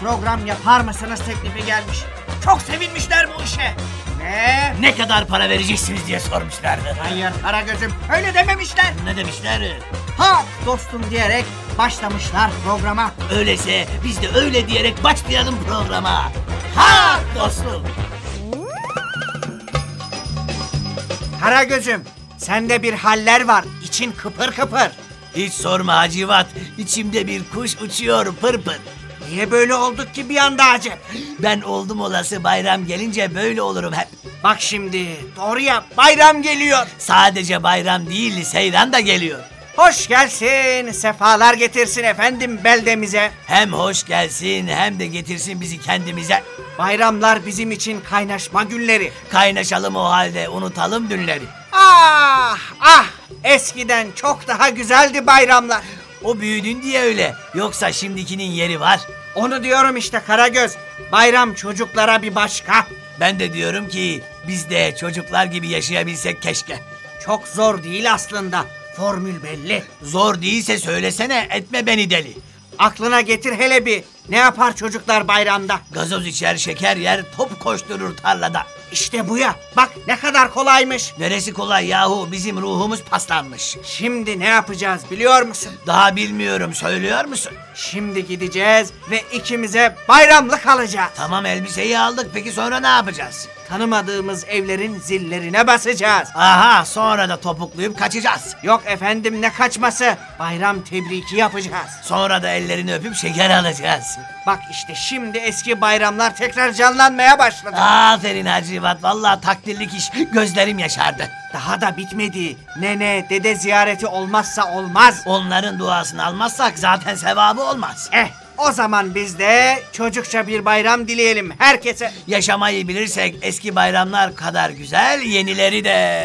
program yapar mısınız teklifi gelmiş. Çok sevinmişler bu işe. Ve Ne kadar para vereceksiniz diye sormuşlardı. hayır Karagöz'üm öyle dememişler. Ne demişler? Ha dostum diyerek başlamışlar programa. Öyleyse biz de öyle diyerek başlayalım programa. Ha dostum. Karagöz'üm sende bir haller var. İçin kıpır kıpır. Hiç sorma Hacivat. İçimde bir kuş uçuyor pır pır. Niye böyle olduk ki bir anda acep? Ben oldum olası bayram gelince böyle olurum hep. Bak şimdi doğru ya bayram geliyor. Sadece bayram değil seyran da geliyor. Hoş gelsin, sefalar getirsin efendim beldemize. Hem hoş gelsin hem de getirsin bizi kendimize. Bayramlar bizim için kaynaşma günleri. Kaynaşalım o halde unutalım dünleri. Ah ah eskiden çok daha güzeldi bayramlar. O büyüdün diye öyle. Yoksa şimdikinin yeri var. Onu diyorum işte Karagöz. Bayram çocuklara bir başka. Ben de diyorum ki biz de çocuklar gibi yaşayabilsek keşke. Çok zor değil aslında. Formül belli. Zor değilse söylesene etme beni deli. Aklına getir hele bir. Ne yapar çocuklar bayramda? Gazoz içer şeker yer top koşturur tarlada. İşte bu ya. Bak ne kadar kolaymış. Neresi kolay yahu bizim ruhumuz paslanmış. Şimdi ne yapacağız biliyor musun? Daha bilmiyorum söylüyor musun? Şimdi gideceğiz ve ikimize bayramlık alacağız. Tamam elbiseyi aldık peki sonra ne yapacağız? Tanımadığımız evlerin zillerine basacağız. Aha sonra da topukluyup kaçacağız. Yok efendim ne kaçması. Bayram tebriki yapacağız. Sonra da ellerini öpüp şeker alacağız. Bak işte şimdi eski bayramlar tekrar canlanmaya başladı. Aferin Hacivat vallahi takdirlik iş gözlerim yaşardı. Daha da bitmedi. Nene, dede ziyareti olmazsa olmaz. Onların duasını almazsak zaten sevabı olmaz. Eh, o zaman biz de çocukça bir bayram dileyelim herkese. Yaşamayı bilirsek eski bayramlar kadar güzel yenileri de.